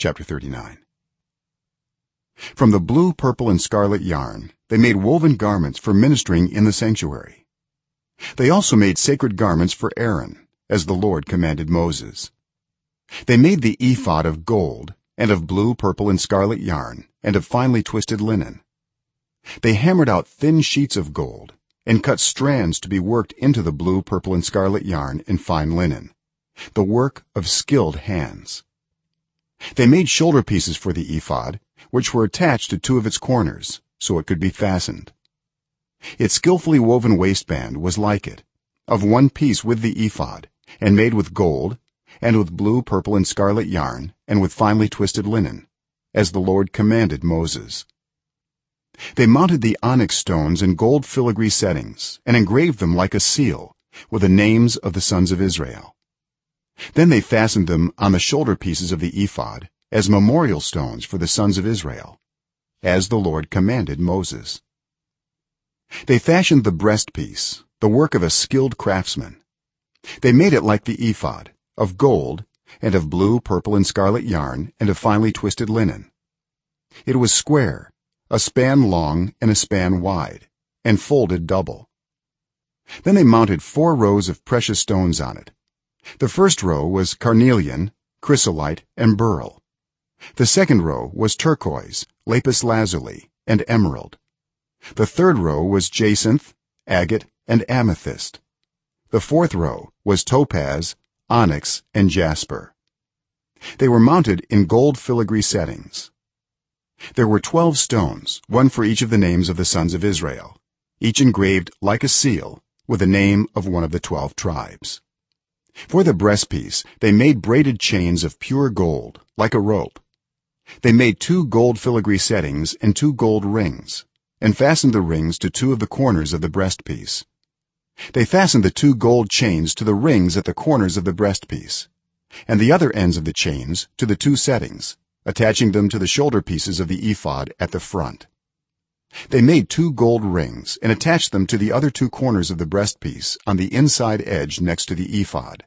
chapter 39 from the blue purple and scarlet yarn they made woven garments for ministering in the sanctuary. They also made sacred garments for aaron as the lord commanded moses. They made the ephod of gold and of blue purple and scarlet yarn and of finely twisted linen. They hammered out thin sheets of gold and cut strands to be worked into the blue purple and scarlet yarn in fine linen the work of skilled hands they made shoulder pieces for the ephod which were attached to two of its corners so it could be fastened. Its skillfully woven waistband was like it of one piece with the ephod and made with gold and with blue purple and scarlet yarn and with finely twisted linen as the lord commanded moses. They mounted the onyx stones in gold filigree settings and engraved them like a seal with the names of the sons of israel then they fastened them on the shoulder pieces of the ephod as memorial stones for the sons of israel as the lord commanded moses. They fashioned the breastpiece the work of a skilled craftsman. They made it like the ephod of gold and of blue purple and scarlet yarn and of finely twisted linen. It was square a span long and a span wide and folded double. Then they mounted four rows of precious stones on it the first row was carnelian chrysolite and beryl. The second row was turquoise lapis lazuli and emerald. The third row was jacinth agate and amethyst. The fourth row was topaz onyx and jasper. They were mounted in gold filigree settings. There were 12 stones one for each of the names of the sons of israel each engraved like a seal with the name of one of the 12 tribes for the breastpiece they made braided chains of pure gold like a rope. They made two gold filigree settings and two gold rings and fastened the rings to two of the corners of the breastpiece. They fastened the two gold chains to the rings at the corners of the breastpiece and the other ends of the chains to the two settings attaching them to the shoulder pieces of the ephod at the front they made two gold rings and attached them to the other two corners of the breastpiece on the inside edge next to the ephod.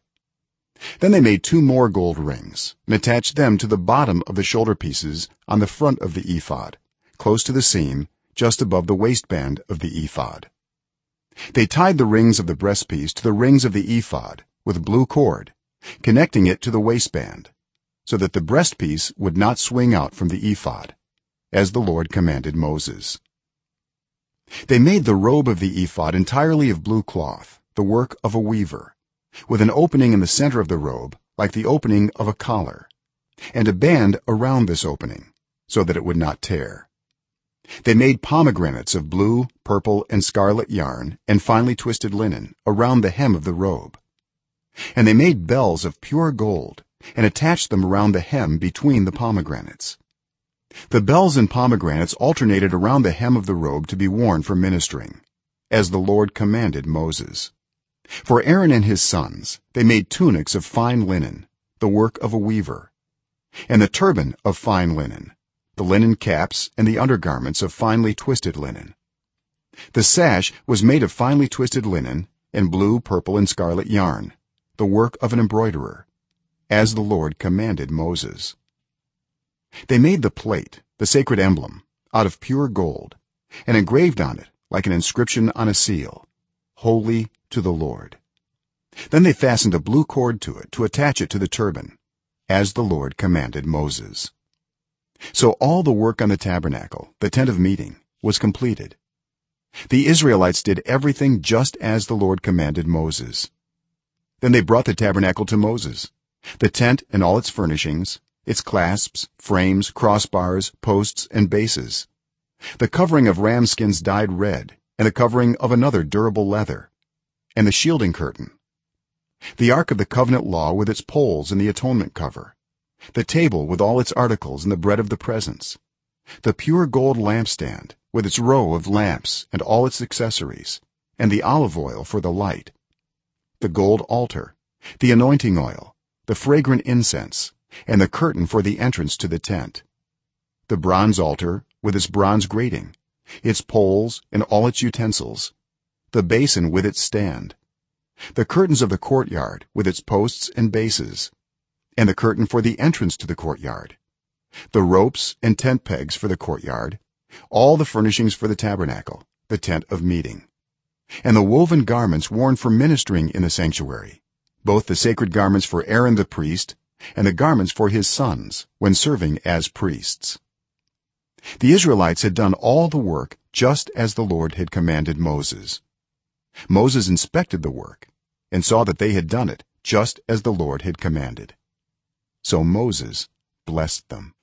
Then they made two more gold rings and attached them to the bottom of the shoulder pieces on the front of the ephod close to the seam just above the waistband of the ephod. They tied the rings of the breastpiece to the rings of the ephod with blue cord connecting it to the waistband so that the breastpiece would not swing out from the ephod as the lord commanded moses they made the robe of the ephod entirely of blue cloth the work of a weaver with an opening in the center of the robe like the opening of a collar and a band around this opening so that it would not tear. They made pomegranates of blue purple and scarlet yarn and finely twisted linen around the hem of the robe. And they made bells of pure gold and attached them around the hem between the pomegranates the bells and pomegranates alternated around the hem of the robe to be worn for ministering as the lord commanded moses. For aaron and his sons they made tunics of fine linen the work of a weaver and the turban of fine linen the linen caps and the undergarments of finely twisted linen. The sash was made of finely twisted linen and blue purple and scarlet yarn the work of an embroiderer as the lord commanded moses they made the plate the sacred emblem out of pure gold and engraved on it like an inscription on a seal holy to the lord. Then they fastened a blue cord to it to attach it to the turban as the lord commanded moses. So all the work on the tabernacle the tent of meeting was completed. The israelites did everything just as the lord commanded moses. Then they brought the tabernacle to moses the tent and all its furnishings its clasps frames crossbars posts and bases. The covering of ram skins dyed red and the covering of another durable leather and the shielding curtain. The ark of the covenant law with its poles and the atonement cover. The table with all its articles and the bread of the presence. The pure gold lampstand with its row of lamps and all its accessories and the olive oil for the light. The gold altar the anointing oil the fragrant incense and the curtain for the entrance to the tent. The bronze altar with its bronze grating its poles and all its utensils the basin with its stand the curtains of the courtyard with its posts and bases and the curtain for the entrance to the courtyard the ropes and tent pegs for the courtyard all the furnishings for the tabernacle the tent of meeting and the woven garments worn for ministering in the sanctuary both the sacred garments for Aaron the priest and the garments for his sons when serving as priests. The israelites had done all the work just as the lord had commanded moses. Moses inspected the work and saw that they had done it just as the lord had commanded. So moses blessed them